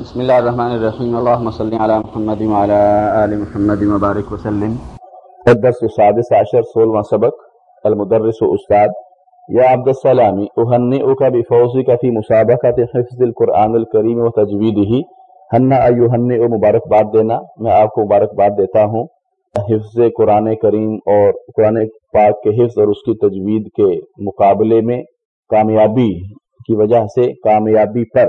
بسم الله الرحمن الرحيم اللهم صل على محمد وعلى آل محمد وبارك وسلم۔ الدرس السادس عشر سولما سبق، المدرس و استاد يا عبد السلام أهنئك بفوزك في مسابقة حفظ القرآن الكريم وتجويده ہنہ ایوہنئ مبارک بات دینا، میں آپ کو مبارک بات دیتا ہوں۔ حفظ قرآن کریم اور قرآن پاک کے حفظ اور اس کی تجوید کے مقابلے میں کامیابی کی وجہ سے کامیابی پر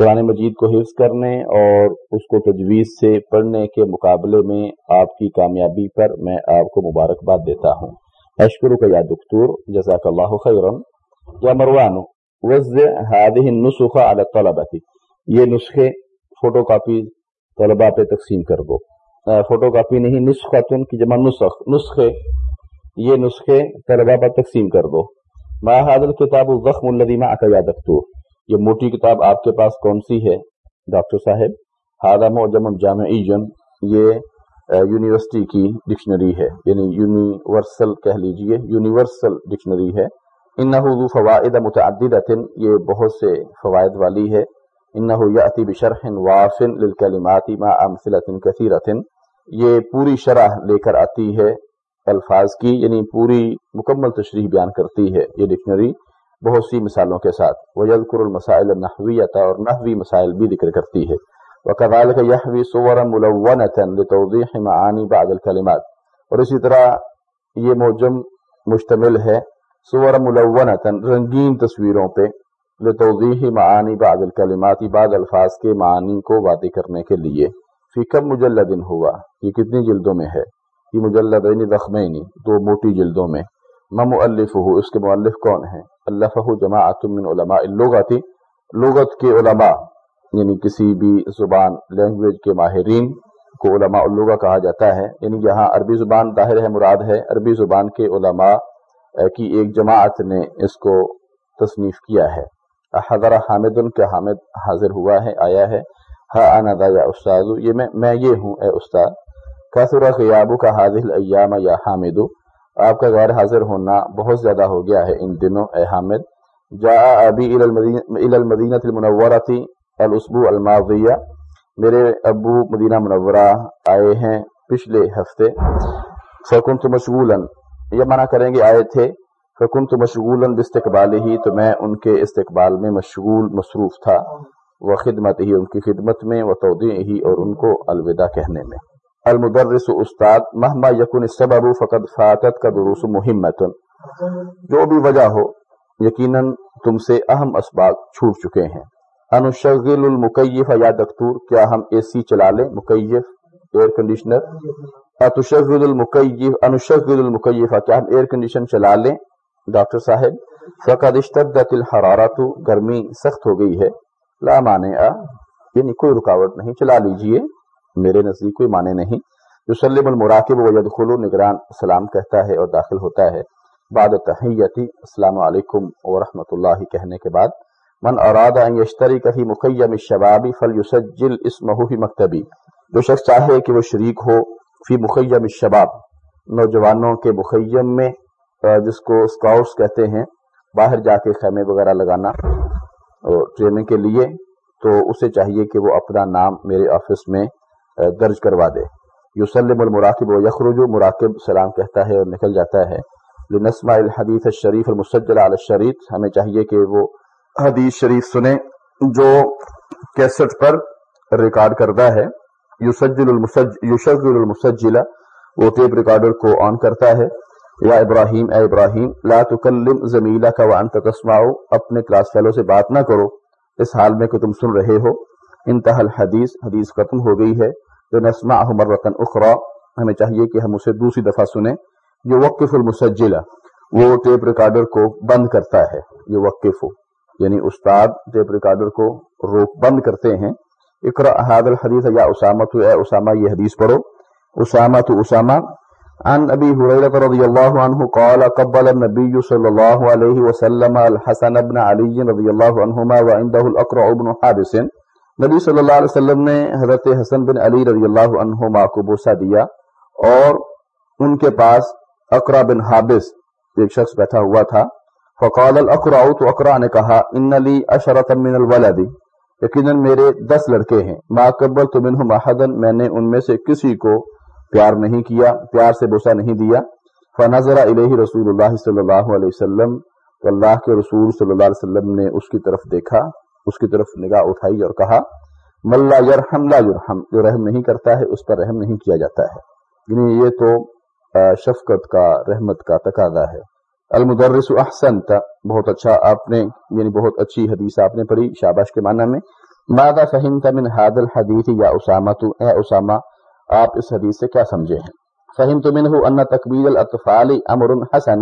قرآن مجید کو حفظ کرنے اور اس کو تجویز سے پڑھنے کے مقابلے میں آپ کی کامیابی پر میں آپ کو مبارکباد دیتا ہوں۔ اشکر کا یا دکتور، جزاک اللہ خیرم یا مروان یہ نسخے فوٹو کاپی طلبہ پہ تقسیم کر دو۔ فوٹو کاپی نہیں نسختن کی جمع نسخ۔ نسخے یہ نسخے طلبہ پر تقسیم کر دو۔ ما حاضر کتاب الزخم الدیمہ یا دکتور؟ یہ موٹی کتاب آپ کے پاس کون سی ہے؟ ڈاکٹر صاحب ہادم اور جمع جامع یہ یونیورسٹی کی ڈکشنری ہے یعنی یونیورسل کہہ لیجیے، یونیورسل ڈکشنری ہے۔ انہو فوائد متعدد یہ بہت سے فوائد والی ہے۔ انہو یاتی بشرح وافن للکلمات ما امثلت کثیرت یہ پوری شرح لے کر آتی ہے، الفاظ کی یعنی پوری مکمل تشریح بیان کرتی ہے یہ ڈکشنری۔ بہت سی مثالوں کے ساتھ۔ وجدکر المسائل النحویت اور نحوی مسائل بھی ذکر کرتی ہے۔ وکذالک یحوی صور ملونتا لتوضیح معانی بعد الکلمات اور اسی طرح یہ موجم مشتمل ہے صور ملونتا رنگین تصویروں پہ لتوضیح معانی بعد الکلمات بعد الفاظ کے معانی کو واضح کرنے کے لیے۔ فی کم مجلد ہوا؟ یہ کتنی جلدوں میں ہے؟ یہ مجلدین ضخمینی دو موٹی جلدوں میں۔ ما ہو اس کے مؤلف کون ہیں؟ اللہ جماعت من علماء اللغت لغت کے علماء یعنی کسی بھی زبان لینگویج کے ماہرین کو علماء اللغہ کہا جاتا ہے. یعنی یہاں عربی زبان ظاہر ہے، مراد ہے عربی زبان کے علماء کی ایک جماعت نے اس کو تصنیف کیا ہے. حضر حامد ان کے حامد حاضر ہوا ہے، آیا ہے؟ ہاں انا یا استاد یہ میں میں یہ ہوں، اے استاد کثر غیابو کا حاضر ایام یا حامد. آپ کا غیر حاضر ہونا بہت زیادہ ہو گیا ہے ان دنوں، اے حامد۔ جا ابھی المدینہ المنورہ تھی، الاسبوع الماضیہ۔ میرے ابو مدینہ منورہ آئے ہیں پچھلے ہفتے۔ فکن تو مشغول یہ منع کریں گے آئے تھے۔ فکن تو مشغول باستقبال ہی، تو میں ان کے استقبال میں مشغول، مصروف تھا۔ وہ خدمت ہی، ان کی خدمت میں وہ تودی ہی اور ان کو الوداع کہنے میں۔ المدرس استاد مہما یقن سبب فقط فاتت کا دروس محمت جو بھی وجہ ہو، یقیناً تم سے اہم اسباب چھوٹ چکے ہیں۔ انشغل المکیف یا دکتور، کیا ہم اے سی چلا لیں؟ مکیف ایئر کنڈیشنر اتشغل المکیف انشغل المکیف، کیا ہم ایئر کنڈیشن چلا لیں؟ ڈاکٹر صاحب، فقد اشتدت الحرارت، گرمی سخت ہو گئی ہے۔ لا مانے یعنی کوئی رکاوٹ نہیں، چلا لیجیے۔ میرے نزدیک کوئی معنی نہیں۔ جو سلم المراکب و یدخلو نگران، سلام کہتا ہے اور داخل ہوتا ہے۔ بعد تحیتی السلام علیکم ورحمۃ اللہ کہنے کے بعد، من اراد ان یشتری کفی مخیم الشبابی فلیسجل اسمہ مکتبی۔ جو شخص چاہے کہ وہ شریک ہو فی مخیم الشباب، نوجوانوں کے مخیم میں جس کو سکاؤٹس کہتے ہیں، باہر جا کے خیمے وغیرہ لگانا اور ٹریننگ کے لیے، تو اسے چاہیے کہ وہ اپنا نام میرے آفس میں درج کروا دے۔ یوسلم المراکب و یخرج، مراکب سلام کہتا ہے اور نکل جاتا ہے۔ لنسمع الحدیث الشریف المسجل علی الشریف ہمیں چاہیے کہ وہ حدیث شریف سنیں جو کیسٹ پر ریکارڈ کردہ ہے۔ یوسجل المسجل یوسجل المسجل، وہ ٹیپ ریکارڈر کو آن کرتا ہے۔ یا ابراہیم، اے ابراہیم، لا تکلم زمیلہ کا وانت تسمعو اپنے کلاس فیلو سے بات نہ کرو۔ اس حال میں کہ تم سن رہے ہو۔ انتہا الحدیث، حدیث ختم ہو گئی ہے۔ نسما مرتن اخرا ہمیں چاہیے کہ ہم اسے دوسری دفعہ سنیں۔ یہ وقف المسجلہ۔ وہ ٹیپ ریکارڈر کو بند کرتا ہے۔ یہ وقف یعنی استاد ٹیپ ریکارڈر کو روک بند کرتے ہیں۔ اقرا احاد الحدیث یا اسامہ تو اے اسامہ یہ حدیث پڑھو۔ اسامہ تو اسامہ عن ابي هريره رضي الله عنه قال، قبل النبي صلى الله عليه وسلم الحسن بن علي رضي الله عنهما وعنده الاقرع بن حابس. نبی صلی اللہ علیہ وسلم نے حضرت حسن بن علی رضی اللہ عنہ کو بوسا دیا اور ان کے پاس اقرا بن حابس ایک شخص بیٹھا ہوا تھا۔ فقال الاقرا، تو اقرا نے کہا، ان علی اشرت من الولد۔ یقیناً میرے دس لڑکے ہیں۔ ما قبل تو منہ محدن میں نے ان میں سے کسی کو پیار نہیں کیا، پیار سے بوسا نہیں دیا۔ فنظر علیہ رسول اللہ صلی اللہ علیہ وسلم، تو اللہ کے رسول صلی اللہ علیہ وسلم نے اس کی طرف دیکھا۔ اس کی طرف نگاہ اٹھائی اور کہا ملا یرحم لا یرحم، جو رحم نہیں کرتا ہے، اس پر رحم نہیں کیا جاتا ہے۔ یعنی یہ تو شفقت کا، رحمت کا تقاضا ہے۔ المدرس احسن تا بہت اچھا آپ نے یعنی بہت اچھی حدیث آپ نے پڑھی شاباش کے معنی میں۔ مادا فہمت من حاد الحدیث یا اسامہ تو؟ اے اسامہ، آپ اس حدیث سے کیا سمجھے ہیں؟ فہم تو منہ ان تقبیر الاطفال امر حسن۔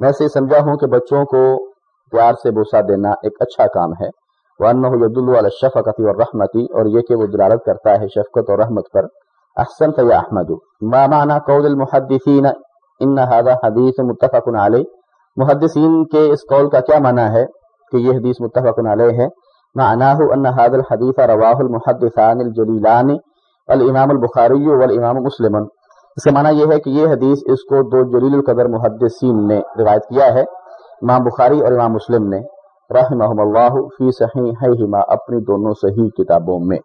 میں سے سمجھا ہوں کہ بچوں کو پیار سے بوسا دینا ایک اچھا کام ہے۔ وانه يدل على الشفقه والرحمه اور یہ کہ وہ دلالت کرتا ہے شفقت اور رحمت پر۔ احسن یا احمد، ما معنى قول المحدثین؟ ان هذا حدیث متفق علیہ۔ محدثین کے اس قول کا کیا معنی ہے؟ کہ یہ حدیث متفق علیہ ہے۔ معناه ان هذا الحديث رواه المحدثان الجليلان الامام البخاری والامام مسلم۔ اس کا معنی یہ ہے کہ یہ حدیث اس کو دو جلیل القدر محدثین نے روایت کیا ہے۔ امام بخاری اور امام مسلم نے۔ رحمہم اللہ فی صحیحہما اپنی دونوں صحیح کتابوں میں۔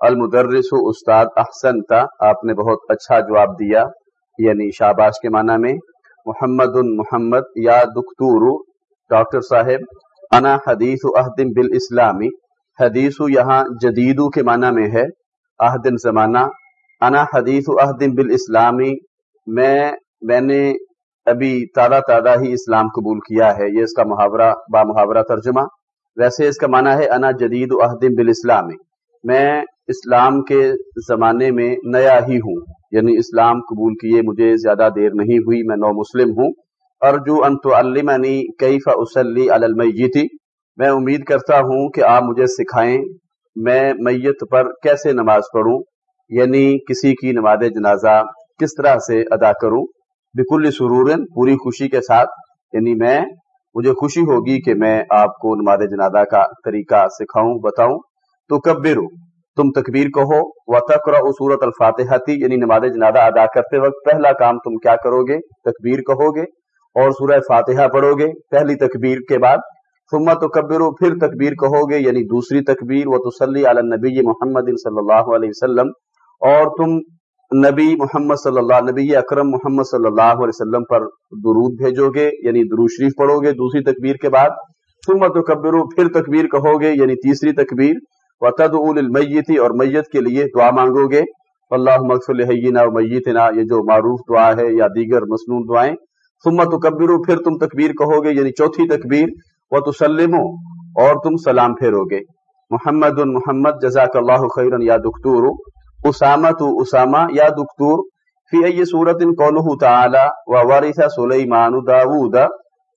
المدرس استاد احسن تا، آپ نے بہت اچھا جواب دیا یعنی شاباش کے معنی میں۔ محمد محمد یا دکتور، ڈاکٹر صاحب، انا حدیث اہدم بالاسلامی۔ حدیث یہاں جدیدو کے معنی میں ہے اہدن زمانہ۔ انا حدیث اہدم بالاسلامی، میں میں نے ابھی تازہ تازہ ہی اسلام قبول کیا ہے، یہ اس کا محاورہ، با محاورہ ترجمہ۔ ویسے اس کا معنی ہے، انا جدید اہدم بالاسلام۔ میں اسلام کے زمانے میں نیا ہی ہوں یعنی اسلام قبول کیے مجھے زیادہ دیر نہیں ہوئی، میں نو مسلم ہوں۔ ارجو انت المنی کیف اسلی المیتی میں امید کرتا ہوں کہ آپ مجھے سکھائیں میں میت پر کیسے نماز پڑھوں یعنی کسی کی نماز جنازہ کس طرح سے ادا کروں۔ بکل سرور پوری خوشی کے ساتھ یعنی میں، مجھے خوشی ہوگی کہ میں آپ کو نماز جنازہ کا طریقہ سکھاؤں، بتاؤں۔ تو کبرو تم تکبیر کہو۔ و تقرا صورت الفاتحہ تھی یعنی نماز جنازہ ادا کرتے وقت پہلا کام تم کیا کرو گے تکبیر کہو گے اور سورہ فاتحہ پڑھو گے پہلی تکبیر کے بعد۔ ثم تو کبرو پھر تکبیر کہو گے یعنی دوسری تکبیر۔ و تسلی علی نبی محمد صلی اللہ علیہ وسلم اور تم نبی محمد صلی اللہ نبی اکرم محمد صلی اللہ علیہ وسلم پر درود بھیجو گے یعنی درود شریف پڑھو گے دوسری تکبیر کے بعد، ثم تکبرو، پھر تکبیر کہو گے یعنی تیسری تکبیر و تدعو للمیتی اور میت کے لیے دعا مانگو گے اللہ مغفر لحینا و میتنا، یہ جو معروف دعا ہے یا دیگر مصنون دعائیں۔ ثم تکبرو، پھر تم تکبیر کہو گے یعنی چوتھی تکبیر و تسلمو اور تم سلام پھیرو گے محمد محمد، جزاک اللہ خیرن یا دکتور اسامہ تو اسامہ یا دکتور فی ای صورت قولہ تعالی و وارث سلیمان داوود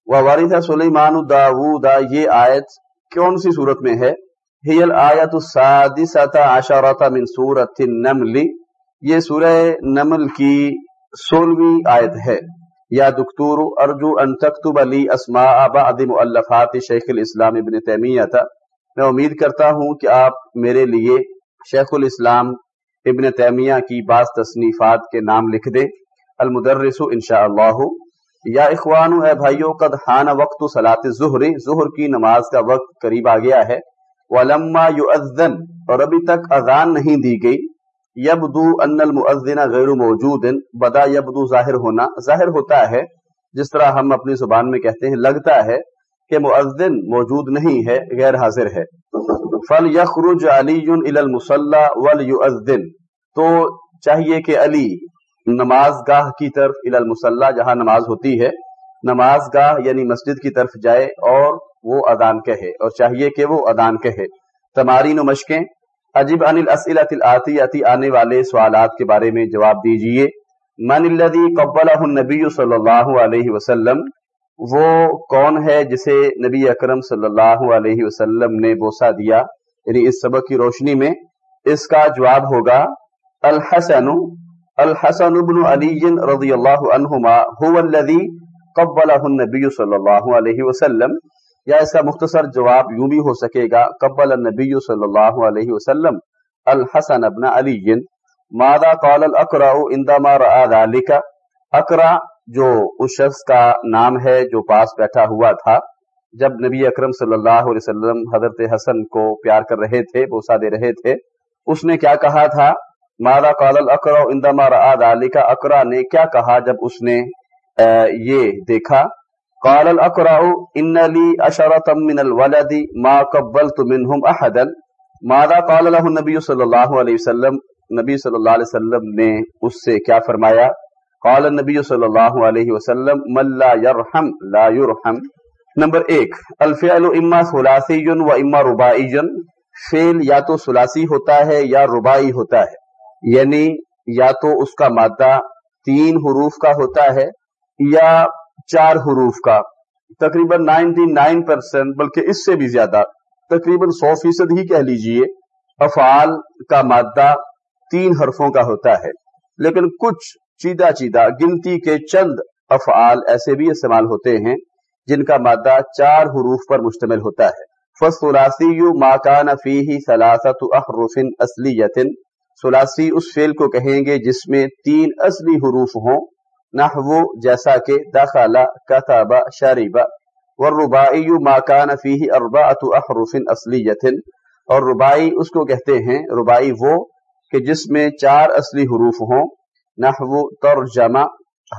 و وارث سلیمان داوود، یہ آیت کون سی صورت میں ہے؟ ہی الآیت السادسة عشرة من سورة النمل، یہ سورہ نمل کی سولہویں آیت ہے۔ یا دکتور، ارجو ان تکتب لی اسماء بعض مؤلفات شیخ الاسلام ابن تیمیہ میں امید کرتا ہوں کہ آپ میرے لیے شیخ الاسلام ابن تیمیہ کی بعض تصنیفات کے نام لکھ دے۔ المدرس انشاء اللہ یا اخوان اے بھائیو، قد حان وقت سلاط ظہر ظہر کی نماز کا وقت قریب آ گیا ہے۔ ولما یؤذن، اور ابھی تک اذان نہیں دی گئی۔ یبدو ان المؤذن غیر موجود، بدا یبدو ظاہر ہونا، ظاہر ہوتا ہے۔ جس طرح ہم اپنی زبان میں کہتے ہیں، لگتا ہے کہ مؤذن موجود نہیں ہے، غیر حاضر ہے۔ فل یخرج علی المسلح ول تو چاہیے کہ علی نماز گاہ کی طرف ال المسلح جہاں نماز ہوتی ہے نماز گاہ یعنی مسجد کی طرف جائے اور وہ ادان کہے، اور چاہیے کہ وہ ادان کہے۔ تمارین و مشقیں۔ عجیب ان الآتی عتی آنے والے سوالات کے بارے میں جواب دیجیے۔ من الذي قبلہ النبی صلی اللہ علیہ وسلم وہ کون ہے جسے نبی اکرم صلی اللہ علیہ وسلم نے بوسا دیا؟ یعنی اس سبق کی روشنی میں اس کا جواب ہوگا، الحسن الحسن ابن علی رضی اللہ عنہما هو الذي قبلہ النبی صلی اللہ علیہ وسلم۔ یا اس کا مختصر جواب یوں بھی ہو سکے گا، قبل النبی صلی اللہ علیہ وسلم، الحسن ابن علی۔ ماذا قال الاقرا عندما رأى ذلك؟ اقرا جو اس شخص کا نام ہے جو پاس بیٹھا ہوا تھا، جب نبی اکرم صلی اللہ علیہ وسلم حضرت حسن کو پیار کر رہے تھے بوسا دے رہے تھے، اس نے کیا کہا تھا؟ مالا قال الاقرا اندما را کا اقرا نے کیا کہا جب اس نے یہ دیکھا؟ قال الاقرا ان لی اشرۃ من الولد ما قبلت منهم احدا ماذا قال له النبي صلی اللہ علیہ وسلم؟ نبی صلی اللہ علیہ وسلم نے اس سے کیا فرمایا؟ قال النبی صلی اللہ علیہ وسلم، من لا يرحم لا يرحم نمبر ایک، الفعل اما ثلاثی و اما ربائی فعل یا تو سلاسی ہوتا ہے یا ربائی ہوتا ہے یعنی یا تو اس کا مادہ تین حروف کا ہوتا ہے یا چار حروف کا، تقریباً نائنٹی نائن پرسینٹ بلکہ اس سے بھی زیادہ، تقریباً سو فیصد ہی کہہ لیجیے، افعال کا مادہ تین حرفوں کا ہوتا ہے، لیکن کچھ چیدہ چیدہ گنتی کے چند افعال ایسے بھی استعمال ہوتے ہیں جن کا مادہ چار حروف پر مشتمل ہوتا ہے۔ فصلاسی ماکان فی سلاست احرف اصلی یتن سلاسی اس فیل کو کہیں گے جس میں تین اصلی حروف ہوں۔ نحو جیسا کہ دخل کتب شریب والربائی ماکان فی اربعت احرف اصلی یتن اور ربائی اس کو کہتے ہیں ربائی وہ کہ جس میں چار اصلی حروف ہوں۔ نحو ترجمہ،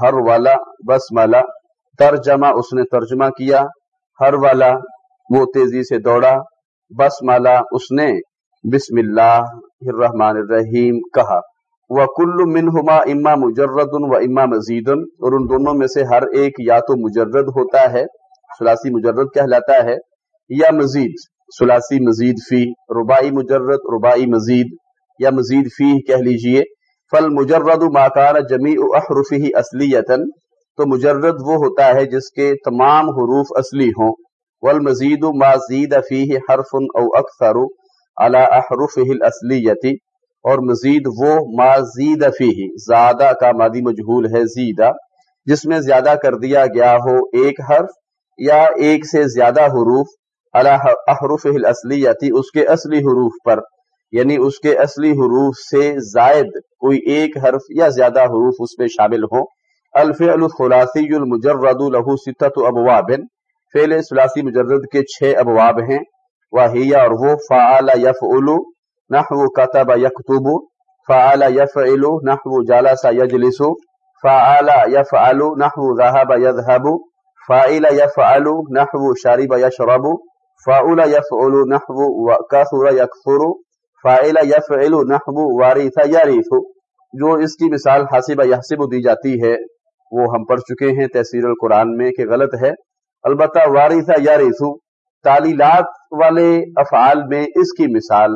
ہر والا بسملہ ترجمہ، اس نے ترجمہ کیا۔ ہر والا، وہ تیزی سے دوڑا۔ بس مالا، اس نے بسم اللہ الرحمن الرحیم کہا۔ وہ کل منہما اما مجرد و اما مزید اور ان دونوں میں سے ہر ایک یا تو مجرد ہوتا ہے، سلاسی مجرد کہلاتا ہے، یا مزید۔ سلاسی مزید فی ربائی مجرد ربائی مزید۔ یا مزید فی کہہ لیجیے۔ فل مجرد ماکان جمی احرفی اصلیتن تو مجرد وہ ہوتا ہے جس کے تمام حروف اصلی ہوں۔ والمزید ما زید فیہ حرف او اکثر على احرفه الاصلیتی اور مزید وہ ما زید فیہ زیادہ کا مادی مجہول ہے زیدہ، جس میں زیادہ کر دیا گیا ہو ایک حرف یا ایک سے زیادہ حروف على احرفه الاصلیتی اس کے اصلی حروف پر۔ یعنی اس کے اصلی حروف سے زائد کوئی ایک حرف یا زیادہ حروف اس میں شامل ہوں۔ الفعل الخلاصی المجرد له ستت ابواب۔ فعل ثلاثی مجرد کے چھ ابواب ہیں۔ وہی اور وہ فعل یفعل نحو کتب یکتب فعل یفعل نحو جلس یجلس فعل یفعل نحو ذهب يذهب فعل يفعل، نحو شرب يشرب فعل يفعل، نحو كثر يكثر فعل يفعل نحو وارث يرث جو اس کی مثال حاسب یحسب دی جاتی ہے، وہ ہم پڑھ چکے ہیں تحصیل القرآن میں کہ غلط ہے۔ البتہ وارثہ یا ریسو تعلیلات والے افعال میں اس کی مثال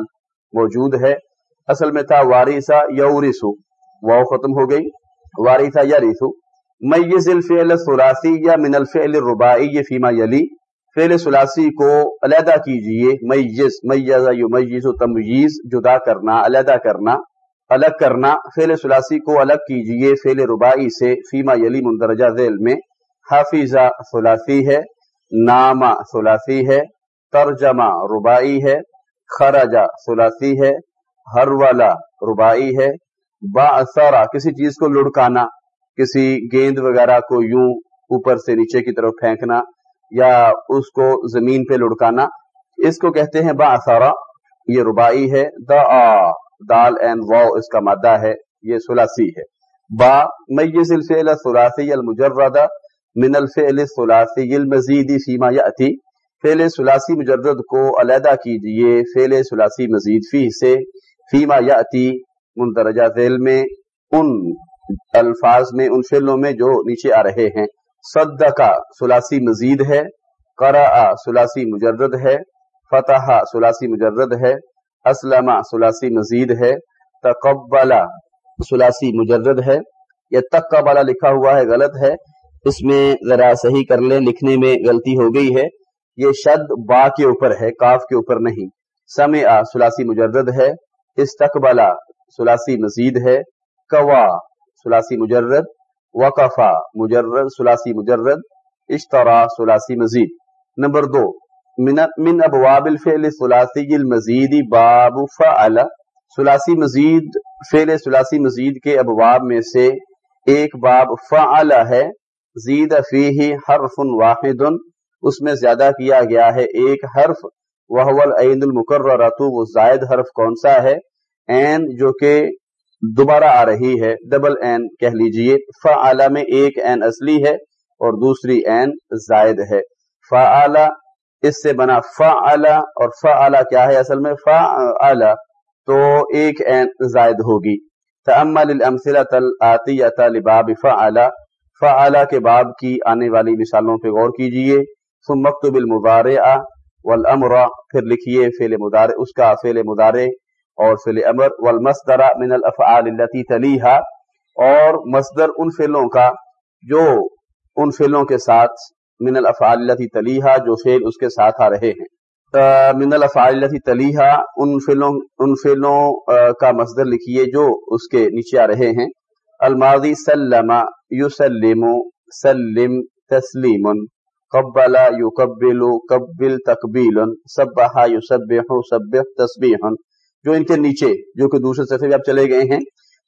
موجود ہے۔ اصل میں تھا وارثہ یورسو وہ ختم ہو گئی۔ وارثہ یا ریسو میز الفعل ثلاثی یا من الفعل الرباعی یہ فیما یلی۔ فعل ثلاثی کو علیحدہ کیجیے، میز میز یمیز تمییز جدا کرنا، علیحدہ کرنا، الگ کرنا، فعل سلاسی کو الگ کیجیے، فعل ربائی سے، فیما یلی مندرجہ ذیل میں حافظہ سلاسی ہے، نامہ سلاسی ہے، ترجمہ ربائی ہے خرجہ سلاسی ہے ہر والا ربائی ہے با اثرا کسی چیز کو لڑکانا، کسی گیند وغیرہ کو یوں اوپر سے نیچے کی طرف پھینکنا یا اس کو زمین پہ لڑکانا۔ اس کو کہتے ہیں با اثرا یہ ربائی ہے، دا دال این واو اس کا مادہ ہے، یہ سلاسی ہے۔ با میز الفعل الثلاثی المجرد من الفعل الثلاثی المزید فیما یاتی فعل سلاسی مجرد کو علیحدہ کیجیے، فعل سلاسی مزید فی سے، فیما یاتی مندرجہ ذیل میں، ان الفاظ میں، ان فعلوں میں جو نیچے آ رہے ہیں۔ صدقہ سلاسی مزید ہے، قرأ سلاسی مجرد ہے، فتح سلاسی مجرد ہے، اسلم سلاسی مزید ہے تقبلا سلاسی مجرد ہے۔ یا تقبلا لکھا ہوا ہے، غلط ہے۔ اس میں ذرا صحیح کر لیں، لکھنے میں غلطی ہو گئی ہے۔ یہ شد با کے اوپر ہے، کاف کے اوپر نہیں۔ سمع سلاسی مجرد ہے۔ استقبلا سلاسی مزید ہے۔ کوا سلاسی مجرد۔ وقفا مجرد سلاسی مجرد، اشترا سلاسی مزید. نمبر دو، من ابواب الفعل ثلاثی المزید باب فعل. ثلاثی مزید، فعل ثلاثی مزید کے ابواب میں سے ایک باب فعل ہے. زید فیہ حرف واحد، اس میں زیادہ کیا گیا ہے، ایک حرف. وحول عین المقرر وہ زائد حرف کون سا ہے؟ این جو کہ دوبارہ آ رہی ہے۔ ڈبل این کہہ لیجیے۔ فا میں ایک این اصلی ہے اور دوسری این زائد ہے۔ فا اس سے بنا فا اور فا کیا ہے اصل میں؟ فا تو ایک این زائد ہوگی۔ تمل الامثلۃ لباب فعلا فعلا کے باب کی آنے والی مثالوں پہ غور کیجیے۔ ثم مکتب المضارع والامر، پھر لکھیے فعل مضارع، اس کا فعل مضارع۔ اور فعل امر والمصدر من الافعال التي تليها، اور مصدر ان فعلوں کا جو ان فعلوں کے ساتھ من الافعال التي تليها جو فعل اس کے ساتھ آ رہے ہیں۔ من الافعال التي تليها ان فعلوں ان فعلوں کا مصدر لکھیے جو اس کے نیچے آ رہے ہیں۔ الماضی سلم یسلم، سلم تسلیم، قبل یقبل، قبل تقبیل، سبح یسبح، سبح تسبیح جو ان کے نیچے، جو کہ دوسرے صفحے میں آپ چلے گئے ہیں،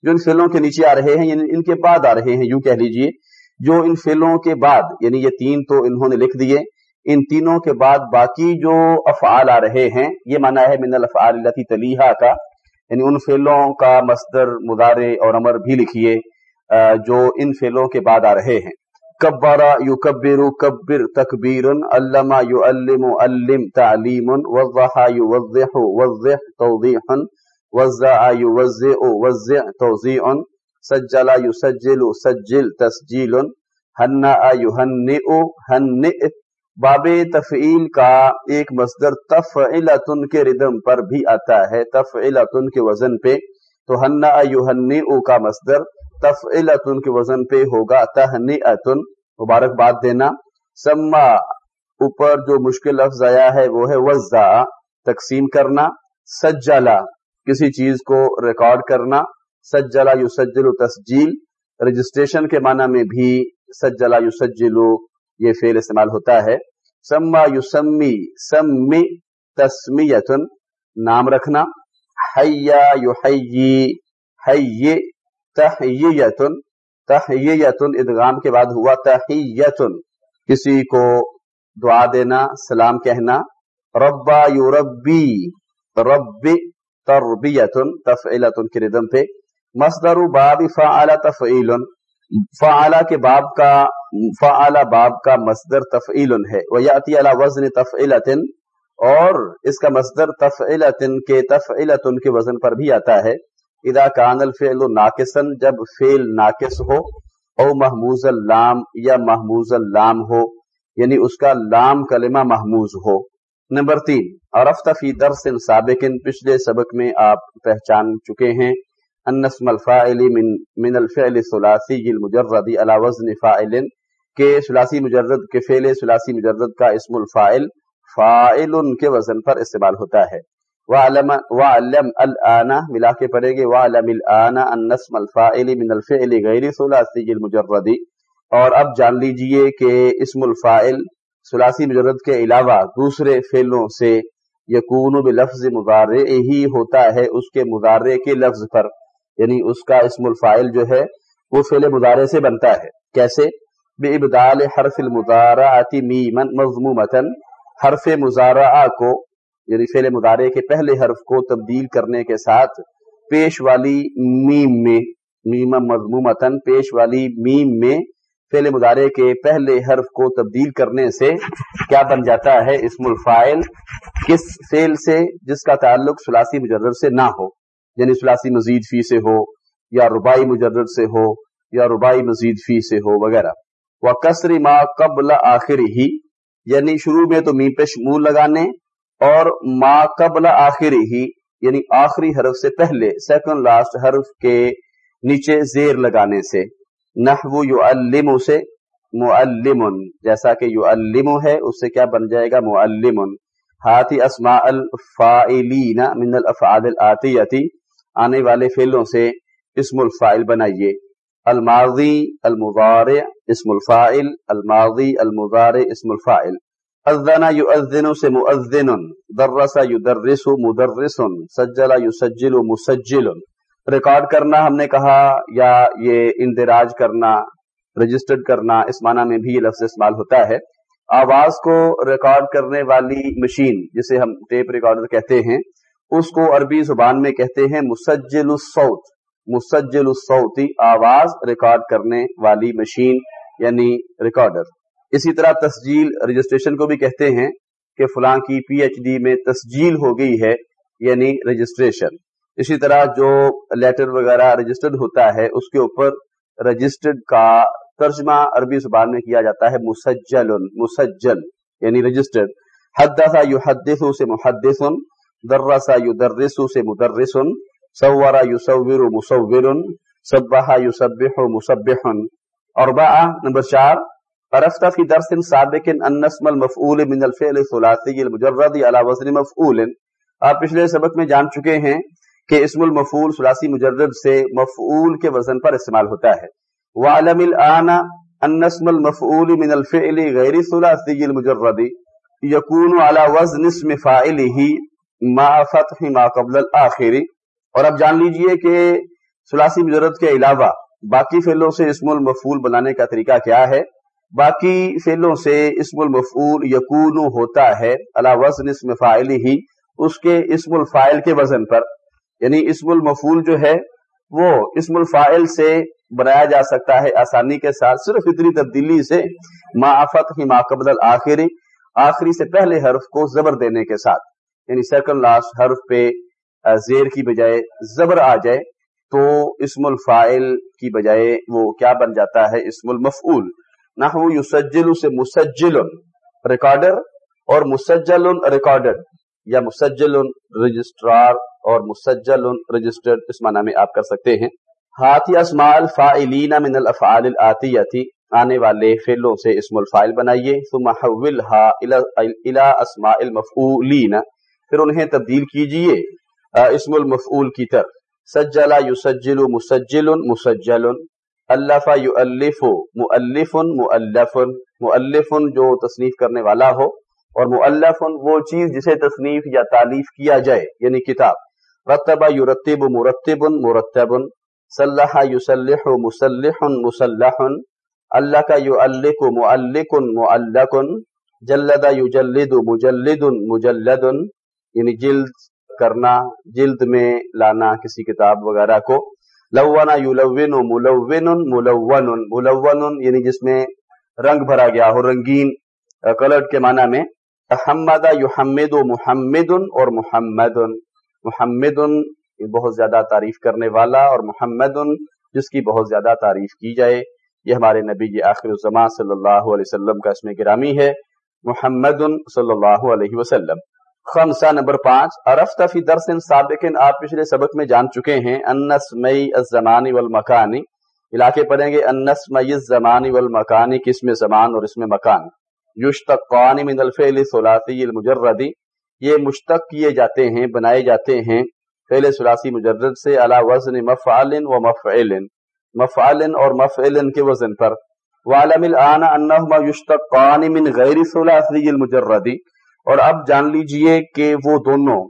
جو ان فعلوں کے نیچے آ رہے ہیں یعنی ان کے بعد آ رہے ہیں، یوں کہہ لیجیے، جو ان فعلوں کے بعد یعنی یہ تین تو انہوں نے لکھ دیے، ان تینوں کے بعد باقی جو افعال آ رہے ہیں، یہ مانا ہے من الافعال التي تلیحا کا یعنی ان فعلوں کا مصدر مدارے اور امر بھی لکھیے جو ان فعلوں کے بعد آ رہے ہیں۔ کبارا یو کبر کبر تکبیر علامہ یو علم علم تعلیم وضح یو وضح وضح توضیح وضع یو وضع وضع توضیح سجل یو سجل سجل تسجیل ہنہ یو ہنئ باب تفعیل کا ایک مصدر تفعلتن کے ردم پر بھی آتا ہے تفعلتن کے وزن پہ. تو ہنہ یوہنی کا مصدر تفعلتن کے وزن پہ ہوگا، تہنئتن. مبارکباد دینا۔ سما اوپر جو مشکل لفظ آیا ہے وہ ہے وزا، تقسیم کرنا۔ سجلا، کسی چیز کو ریکارڈ کرنا۔ سجلا یو سجل تسجیل۔ رجسٹریشن کے معنی میں بھی سجلا یو سجلو یہ فعل استعمال ہوتا ہے۔ سما یسمی، سمی تسمیتن، نام رکھنا۔ حیا یحیی، حی تحییتن۔ تحییتن، ادغام کے بعد ہوا تحییتن کسی کو دعا دینا، سلام کہنا۔ ربا یوربی، رب تربیتن، تفعیلتن کی ردم پہ۔ مصدر باب فعل تفعیلن۔ فعلا کے باب کا فعلا باب کا مصدر تفعیل ہے۔ وہ علی وزن تفعیلتن۔ اور اس کا مصدر تفعیلتن کے تفعیلتن کے وزن پر بھی آتا ہے۔ اذا کان الفعل ناقصا، جب فعل ناقص ہو، او محموز اللام یا محموز اللام ہو یعنی اس کا لام کلمہ محموز ہو۔ نمبر تین، عرفت فی درس سابق، پچھلے سبق میں آپ پہچان چکے ہیں۔ ان اسم الفاعل من من الفعل الثلاثي المجرد على وزن فاعل کے ثلاثی مجرد کے فعل ثلاثی مجرد کا اسم الفاعل فاعل کے وزن پر استعمال ہوتا ہے۔ وعلم وعلم الان ملا کے پڑھیں گے، وعلم الان ان اسم الفاعل من الفعل غیر ثلاثی المجرد۔ اور اب جان لیجیے کہ اسم الفاعل ثلاثی مجرد کے علاوہ دوسرے فعلوں سے یکون بلفظ مضارع ہی ہوتا ہے اس کے مضارع کے لفظ پر۔ یعنی اس کا اسم الفائل جو ہے، وہ فعل مظاہرے سے بنتا ہے۔ کیسے؟ بے ابدال حرف المزارعتی میمن مضمومتن حرف مزارعہ کو یعنی فعل مظاہرے کے پہلے حرف کو تبدیل کرنے کے ساتھ پیش والی میم میں میم مضمومتن پیش والی میم میں فعل مظاہرے کے پہلے حرف کو تبدیل کرنے سے کیا بن جاتا ہے؟ اسم الفائل کس فعل سے جس کا تعلق سلاسی مجرد سے نہ ہو؟ یعنی سلاسی مزید فی سے ہو یا ربائی مجرد سے ہو یا ربائی مزید فی سے ہو وغیرہ۔ وہ کسری ما قبل آخر ہی یعنی شروع میں تو می پہ شمول لگانے اور ما قبل آخر ہی یعنی آخری حرف سے پہلے سیکنڈ لاسٹ حرف کے نیچے زیر لگانے سے۔ نحو یو سے، معلم، جیسا کہ یو ہے، اس سے کیا بن جائے گا؟ معلم۔ ہاتھی اسماء الفائلین من الافعال الاتیتی آنے والے فعلوں سے اسم الفائل بنائیے۔ الماضی، المضارع، اسم الفائل الماضی، المضارع، اسم الفائل اذن یؤذن سے مؤذن، درس یدرس مدرس، سجل یسجل مسجل. ریکارڈ کرنا، ہم نے کہا، یا یہ اندراج کرنا رجسٹرڈ کرنا، اس معنی میں بھی یہ لفظ استعمال ہوتا ہے۔ آواز کو ریکارڈ کرنے والی مشین جسے ہم ٹیپ ریکارڈر کہتے ہیں، اس کو عربی زبان میں کہتے ہیں مسجل الصوت۔ مسجل الصوتی آواز ریکارڈ کرنے والی مشین یعنی ریکارڈر اسی طرح تسجیل رجسٹریشن کو بھی کہتے ہیں کہ فلاں کی پی ایچ ڈی میں تسجیل ہو گئی ہے یعنی رجسٹریشن۔ اسی طرح جو لیٹر وغیرہ رجسٹرڈ ہوتا ہے، اس کے اوپر رجسٹرڈ کا ترجمہ عربی زبان میں کیا جاتا ہے مسجل مسجل یعنی رجسٹرڈ۔ حدث یحدث سے محدث، درس یدرس سے مدرس، صور یصور مصور، سبح یسبح مسبح اربعہ، نمبر چار۔ عرفت فی درس سابق ان اسم المفعول من الفعل الثلاثی المجرد على وزن مفعول۔ آپ پچھلے سبق میں جان چکے ہیں کہ اسم المفعول ثلاثی مجرد سے مفعول کے وزن پر استعمال ہوتا ہے۔ وعلم الآن أن اسم المفعول من الفعل غير ثلاثي المجرد يكون على وزن اسم فاعله مع فتح ما قبل الآخر۔ اور اب جان لیجیے کہ ثلاثی مجرد کے علاوہ باقی فعلوں سے اسم المفعول بنانے کا طریقہ کیا ہے۔ باقی فعلوں سے اسم المفعول یکون ہوتا ہے علا وزن اسم فائل ہی، اس کے اسم الفائل کے وزن پر۔ یعنی اسم المفعول جو ہے، وہ اسم الفائل سے بنایا جا سکتا ہے آسانی کے ساتھ، صرف اتنی تبدیلی سے۔ معافت ہی ماقبل آخری آخری سے پہلے حرف کو زبر دینے کے ساتھ۔ یعنی سیکنڈ لاسٹ حرف پہ زیر کی بجائے زبر آ جائے تو اسم الفائل کی بجائے وہ کیا بن جاتا ہے؟ اسم المفعول۔ نہ یسجل سے مسجل ریکارڈر اور مسجل ریکارڈر یا مسجل رجسٹرار اور مسجل رجسٹرڈ اس معنی میں آپ کر سکتے ہیں۔ ہاتھی اسمال فائلین من الافعال الاتیتی، آنے والے فعلوں سے اسم الفائل بنائیے، ثم حولها الى اسماء المفعولین۔ پھر انہیں تبدیل کیجیے اسم المفعول کی طرف۔ سجل یسجل مسجل مسجل۔ الف یؤلف مؤلف مؤلف مؤلف جو تصنیف کرنے والا ہو، اور مؤلف وہ چیز جسے تصنیف یا تعلیف کیا جائے یعنی کتاب۔ رتب یرتب مرتب مرتب، صلح یسلح مسلح مسلح، اللہ کا یعلق معلق معلق جلد یجلد مجلد مجلد یعنی جلد کرنا، جلد میں لانا کسی کتاب وغیرہ کو۔ لونا یلون ملون ملون ملون یعنی جس میں رنگ بھرا گیا ہو رنگین کلرڈ کے معنی میں احمد یحمد محمد اور محمد محمد بہت زیادہ تعریف کرنے والا اور محمد، جس کی بہت زیادہ تعریف کی جائے۔ یہ ہمارے نبی کی آخر الزمان صلی اللہ علیہ وسلم کا اس میں گرامی ہے۔ محمد صلی اللہ علیہ وسلم۔ خمسہ نمبر پانچ، عرفت فی درس سابق آپ پچھلے سبق میں جان چکے ہیں، انس مئی الزمانی والمکانی۔ علاقے پڑھیں گے، انس مئی الزمانی والمکانی، کس میں زمان اور اس میں مکان۔ یشتقان من الفعل ثلاثی المجردی۔ یہ مشتق کیے جاتے ہیں، بنائے جاتے ہیں فعل سلاسی مجرد سے علا وزن مفعل و مفعل مفعل اور مفعل کے وزن پر۔ وعلم الان انہما یشتقان من غیر سلاسی المجردی۔ اور اب جان لیجیے کہ وہ دونوں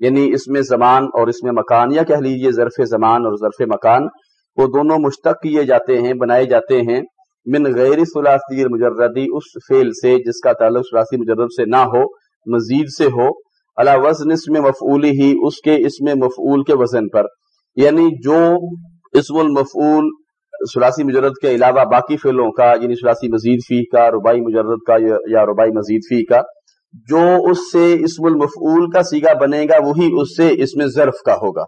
یعنی اس میں زمان اور اس میں مکان، یا کہہ لیجیے ظرف زمان اور ظرف مکان، وہ دونوں مشتق کیے جاتے ہیں، بنائے جاتے ہیں من غیر سلاسی المجردی، اس فعل سے جس کا تعلق سلاسی مجرد سے نہ ہو، مزید سے ہو اللہ وزن اس میں مفعول ہی، اس کے اس میں مفعول کے وزن پر۔ یعنی جو اسم المفعول سلاسی مجرد کے علاوہ باقی فعلوں کا یعنی سلاسی مزید فی کا ربائی مجرد کا یا ربائی مزید فی کا جو اس سے اسم المفعول کا سیگا بنے گا، وہی اس سے اس میں ظرف کا ہوگا۔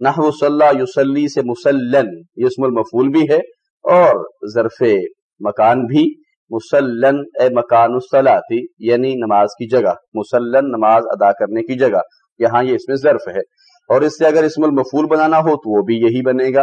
نحو صلی یوسلی سے مسلن، یہ اسم المفعول بھی ہے، اور ظرف مکان بھی۔ مسلن، اے مکان الصلاتی یعنی نماز کی جگہ۔ مسلن، نماز ادا کرنے کی جگہ۔ یہاں یہ اس میں ظرف ہے۔ اور اس سے اگر اسم المفول بنانا ہو تو وہ بھی یہی بنے گا۔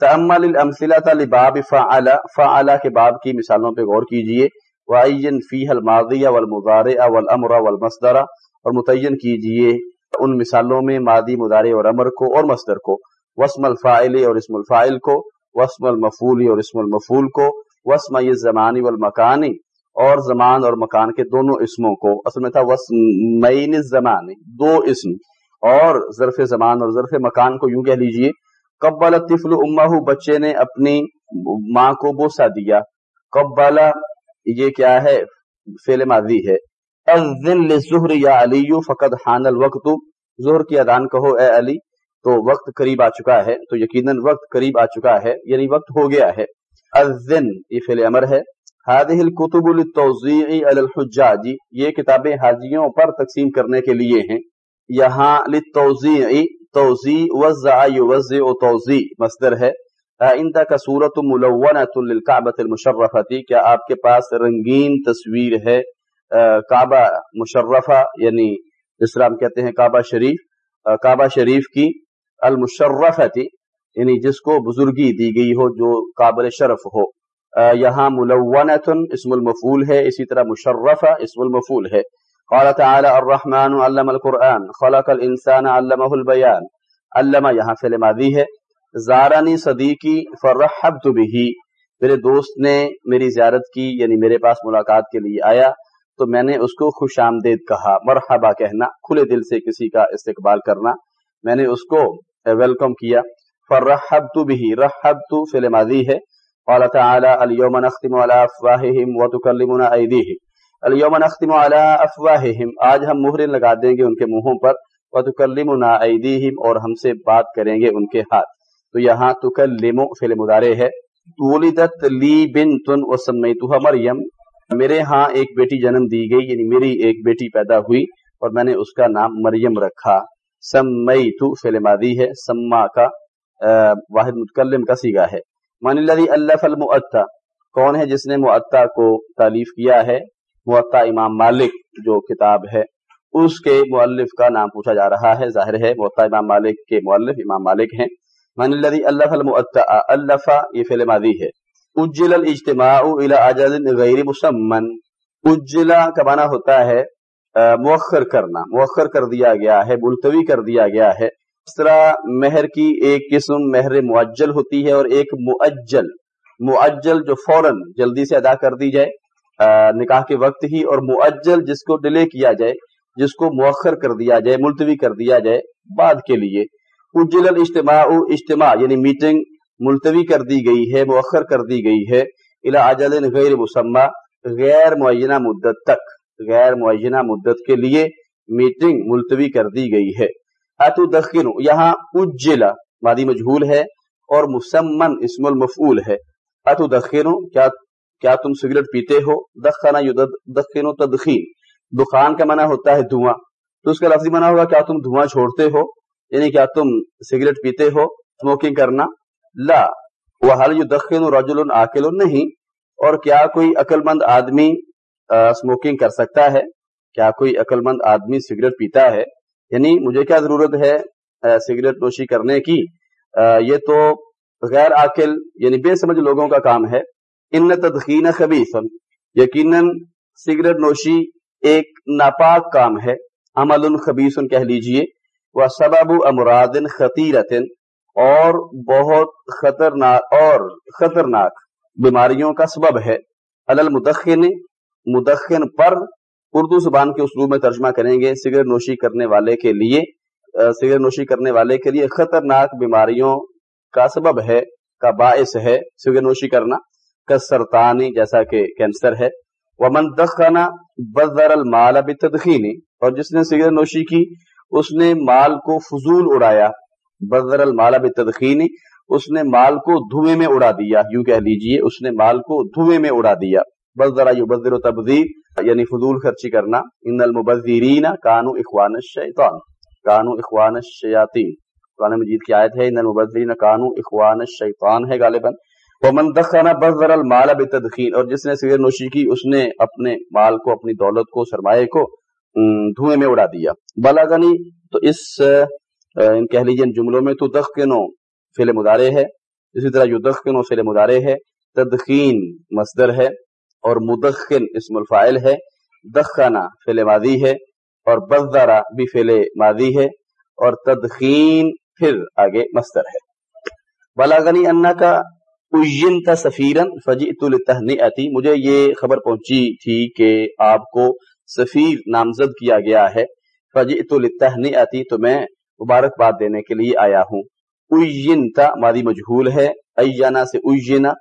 تمل الامثلۃ لباب فعل فعل کے باب کی مثالوں پہ غور کیجیے۔ وعین فیہ الماضی والمضارع والامر والمصدر اور متعین کیجیے ان مثالوں میں ماضی، مضارع اور امر کو اور مصدر کو۔ واسم الفاعل اور اسم الفاعل کو۔ واسم المفعول اور اسم المفعول کو۔ وسم زمانی والمکانی اور زمان اور مکان کے دونوں اسموں کو۔ اصل میں تھا وسمین زمانی دو اسم۔ اور ظرف زمان اور ظرف مکان کو یوں کہہ لیجیے، قبل طفل امہ بچے نے اپنی ماں کو بوسا دیا۔ قبل یہ کیا ہے؟ فعل ماضی ہے۔ اذن للظہر یا علی، فقد حان الوقت۔ ظہر کی ادان کہو، اے علی، تو وقت قریب آ چکا ہے۔ تو یقیناً وقت قریب آ چکا ہے یعنی وقت ہو گیا ہے۔ اذن، یہ فعل امر ہے۔ هذه الكتب للتوزيع على الحجاج۔ یہ کتابیں حاجیوں پر تقسیم کرنے کے لیے ہیں۔ یہاں للتوزيع توزیع، وزع يوزع توزیع مصدر ہے۔ انتا کا صورت ملونت للکعبۃ المشرفتی کیا آپ کے پاس رنگین تصویر ہے؟ کعبہ مشرفہ یعنی جس طرح ہم کہتے ہیں کعبہ شریف کعبہ شریف کی المشرفتی یعنی جس کو بزرگی دی گئی ہو جو قابل شرف ہو۔ یہاں ملونت اسم المفول ہے، اسی طرح مشرفہ اسم المفول ہے۔ قال تعالی الرحمن علم القرآن، خلق الانسان علمه البیان۔ علم یہاں فعل ماضی ہے۔ زارانی صدیقی فرحبت بھی میرے دوست نے میری زیارت کی یعنی میرے پاس ملاقات کے لیے آیا، تو میں نے اس کو خوش آمدید کہا، مرحبا کہنا، کھلے دل سے کسی کا استقبال کرنا۔ میں نے اس کو ویلکم کیا۔ فرحبت بھی رحبت فعل ماضی ہے۔ قال تعالی، اليوم نختم على افواههم وتكلمنا ايديهم اليوم نختم على افواههم آج ہم مہریں لگا دیں گے ان کے منہوں پر۔ وتكلمنا ايديهم اور ہم سے بات کریں گے ان کے ہاتھ۔ تو یہاں تکلمو فعل مدارے ہے۔ ولدت لی بنتن وسمیتها مریم۔ میرے ہاں ایک بیٹی جنم دی گئی یعنی میری ایک بیٹی پیدا ہوئی اور میں نے اس کا نام مریم رکھا۔ سمیتو فعل ماضی ہے، سما کا واحد متکلم کا سیگا ہے۔ من الذي الف المؤتا۔ کون ہے جس نے معطا کو تعلیف کیا ہے؟ معطا امام مالک جو کتاب ہے۔ اس کے مؤلف کا نام پوچھا جا رہا ہے، ظاہر ہے معطا امام مالک کے مؤلف امام مالک ہیں۔ من الذي الف المؤتع الف یہ فعل ماضی ہے. اجل الاجتماع الى اجل غیر مسمن. اجلا کا معنی ہوتا ہے مؤخر کرنا. مؤخر کر دیا گیا ہے، ملتوی کر دیا گیا ہے. اس طرح مہر کی ایک قسم، مہر معجل ہوتی ہے اور ایک معجل معجل جو فوراً جلدی سے ادا کر دی جائے نکاح کے وقت ہی، اور معجل جس کو ڈیلے کیا جائے، جس کو مؤخر کر دیا جائے، ملتوی کر دیا جائے بعد کے لیے. اجل الاجتماع اجتماع یعنی میٹنگ ملتوی کر دی گئی ہے، مؤخر کر دی گئی ہے، الى اجل غیر مسمى، غیر معینہ مدت تک، غیر معینہ مدت کے لیے میٹنگ ملتوی کر دی گئی ہے۔ اتو دخن یہاں اجلا مادی مجھول ہے اور مسمن اسم المفعول ہے۔ اتو دخن کیا کیا تم سگریٹ پیتے ہو؟ دخنا دخن تدخین۔ دخان کا منع ہوتا ہے دھواں۔ تو اس کا لفظی منع ہوگا، کیا تم دھواں چھوڑتے ہو؟ یعنی کیا تم سگریٹ پیتے ہو اسموکنگ کرنا؟ لا وہ حل دخن رجل عاقل نہیں؟ اور کیا کوئی عقل مند آدمی اسموکنگ کر سکتا ہے؟ کیا کوئی عقل مند آدمی سگریٹ پیتا ہے؟ یعنی مجھے کیا ضرورت ہے سگریٹ نوشی کرنے کی؟ یہ تو غیر عاقل یعنی بے سمجھ لوگوں کا کام ہے۔ ان تدخین خبیث یقیناً سگریٹ نوشی ایک ناپاک کام ہے۔ عمل خبیص کہہ لیجیے۔ وہ سبب امراد خطیرت اور بہت خطرناک اور خطرناک بیماریوں کا سبب ہے۔ المدخن، مدخن پر اردو زبان کے اسلوب میں ترجمہ کریں گے۔ سگریٹ نوشی کرنے والے کے لیے سگریٹ نوشی کرنے والے کے لیے خطرناک بیماریوں کا سبب ہے، کا باعث ہے سگریٹ نوشی کرنا۔ کا سرطانی جیسا کہ کینسر ہے۔ وہ دخنا بزر المال بتدخینی اور جس نے سگریٹ نوشی کی اس نے مال کو فضول اڑایا۔ بدر المال تدخینی اس نے مال کو دھوئے میں اڑا دیا۔ یوں کہہ لیجیے، اس نے مال کو دھوئے میں اڑا دیا۔ بس ذرا یو بدر و یعنی فضول خرچی کرنا۔ ان المبذرین کانو اخوان الشیطان کانو اخوان الشیاطین۔ قرآن مجید کی آیت ہے، ان المبذرین کانو اخوان الشیطان ہے غالباً۔ ومن دخنا بذر المال بتدخین اور جس نے سیر نوشی کی، اس نے اپنے مال کو، اپنی دولت کو، سرمایہ کو دھوئے میں اڑا دیا۔ بلاغنی تو اس کہہ لیجیے جملوں میں تو دخنو فعل مدارے ہے۔ اسی طرح یو دخنو فعل مدارے ہے، تدخین مصدر ہے اور مدخن اسم الفائل ہے۔ دخنا فعل ماضی ہے اور بزدارا بھی فعل ماضی ہے اور تدخین پھر آگے مصدر ہے۔ بلاغنی انا کا اجن تا سفیرن فجیت التہنئتی مجھے یہ خبر پہنچی تھی کہ آپ کو سفیر نامزد کیا گیا ہے۔ فجئت للتہنئتی تو میں مبارکباد دینے کے لیے آیا ہوں۔ اجنتا مادی مجھول ہے۔ اینا سے اجنا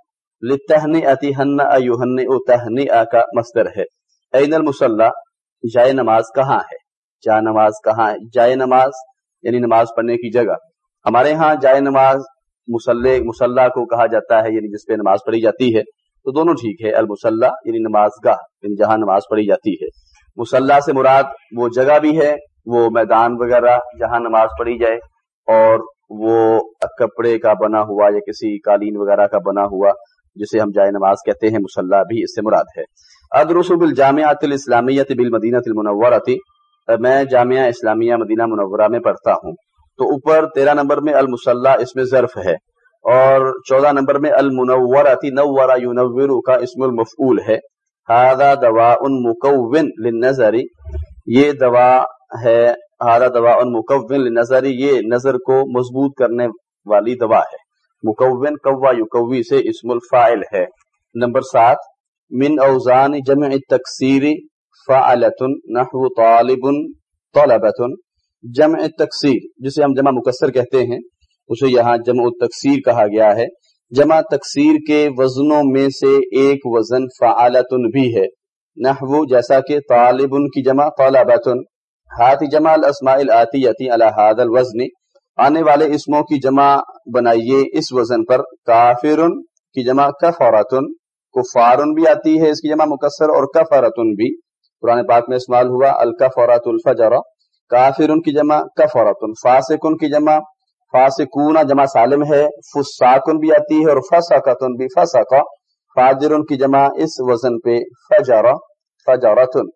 لتہنئتی ہن ایوہن او تہنئا کا مصدر ہے۔ عین المسلح جائے نماز کہاں ہے؟ جائے نماز کہاں ہے؟ جائے نماز یعنی نماز پڑھنے کی جگہ۔ ہمارے ہاں جائے نماز مسلح مسلح کو کہا جاتا ہے یعنی جس پہ نماز پڑھی جاتی ہے۔ تو دونوں ٹھیک ہے المسلح یعنی نماز گاہ یعنی جہاں نماز پڑھی جاتی ہے۔ مسلح سے مراد وہ جگہ بھی ہے، وہ میدان وغیرہ جہاں نماز پڑھی جائے اور وہ کپڑے کا بنا ہوا یا کسی قالین وغیرہ کا بنا ہوا جسے ہم جائے نماز کہتے ہیں، مسلح بھی اس سے مراد ہے۔ ادرس بالجامعات الاسلامیت بالمدینہ المنورتی میں جامعہ اسلامیہ مدینہ منورہ میں پڑھتا ہوں۔ تو اوپر تیرہ نمبر میں المسلح اس میں ظرف ہے اور چودہ نمبر میں المنورتی نورا یونور کا اسم المفعول ہے۔ ہادا دوا ان مکون للنظری یہ دوا ہے ہارا دوا ان مکون نظری یہ نظر کو مضبوط کرنے والی دوا ہے. مکون کوا یو سے اسم الفائل ہے. نمبر سات، من اوزان جمع تکسیر فعلت نحو طالب طلبت جمع تکسیر جسے ہم جمع مکسر کہتے ہیں، اسے یہاں جمع تکسیر کہا گیا ہے. جمع تکسیر کے وزنوں میں سے ایک وزن فعلت بھی ہے۔ نحو، جیسا کہ طالب کی جمع طلبت ہاتھ جمع الاسماء آتی یتی الحاد الوزن۔ آنے والے اسموں کی جمع بنائیے۔ اس وزن پر کافر کی جمع، کفارتن۔ کفارن بھی آتی ہے، اس کی جمع مکسر اور کفارتن بھی۔ قرآن پاک میں استعمال ہوا الکفارت الفجر۔ کافر کی جمع، کفارتن۔ فاسقن کی جمع فاسقون جمع سالم ہے فساکن بھی آتی ہے اور فسقتن بھی فسق فاجر کی جمع اس وزن پہ فجر، فجرتن۔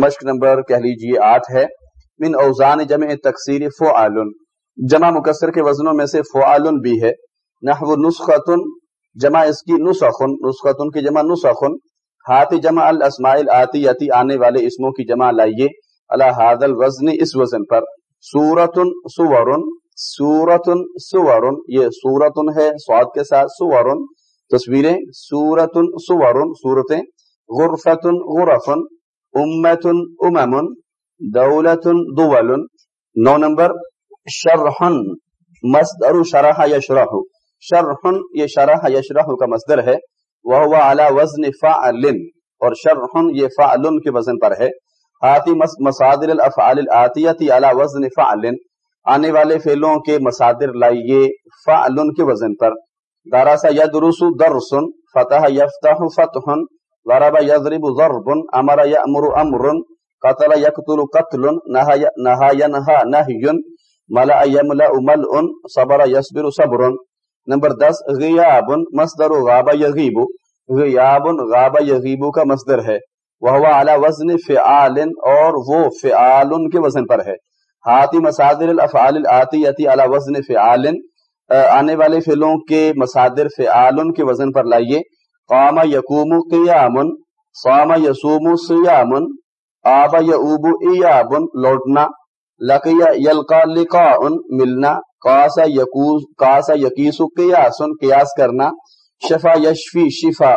مشق نمبر کہہ لیجیے آٹھ ہے۔ من اوزان جمع تقسیر فعال جمع مکسر کے وزنوں میں سے فعال بھی ہے۔ نحو نسختن، جمع اس کی نسخن نسختن کی جمع نسخن ہاتھ جمع الاسماء آتی یتی آنے والے اسموں کی جمع لائیے۔ اللہ حاد الوزن اس وزن پر۔ سورتن، سورن۔ سورتن سورن یہ سورتن ہے، سواد کے ساتھ سورن تصویریں سورتن سورن صورتیں غرفتن غرفن امتن امم دولتن دول. نو نمبر شرحن مصدر شرح یشرح. شرحن یہ شرح یشرح کا مصدر ہے وہ على وزن فعل. اور شرحن یہ فعل کے وزن پر ہے. آتی مصادر الافعال الاتیتی على وزن فعل. آنے والے فعلوں کے مصادر لائیے فعل کے وزن پر۔ داراسا یدرس درس فتح یفتح فتح ضرب يضرب ضرب امر يأمر امر قتل يقتل قتل نهى نهى ينهى ملأ يملأ ملء صبر يصبر صبر نمبر دس غیاب مصدر غاب یغیب غیاب غاب یغیب کا مصدر ہے۔ وہ على وزن فعال اور وہ فعال کے وزن پر ہے۔ ہاتی مصادر الافعال الاتیتی على وزن فعال آنے والے فعلوں کے مصادر فعال کے وزن پر لائیے۔ قام یقوم قیام، صام یسوم سیام آب یعوب ایاب، لوٹنا لقیا یلقا لقاء، ملنا، قاس یقوس قاس یقیس قیاس قیاس کرنا، شفا یشفی شفا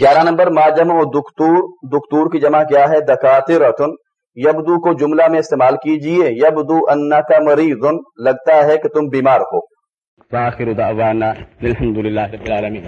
گیارہ نمبر ماجم و دکتور دکتور کی جمع کیا ہے؟ دکاترتن یبدو کو جملہ میں استعمال کیجیے، یبدو انا کا مریض لگتا ہے کہ تم بیمار ہو۔ دعوانا الحمدللہ رب العالمین۔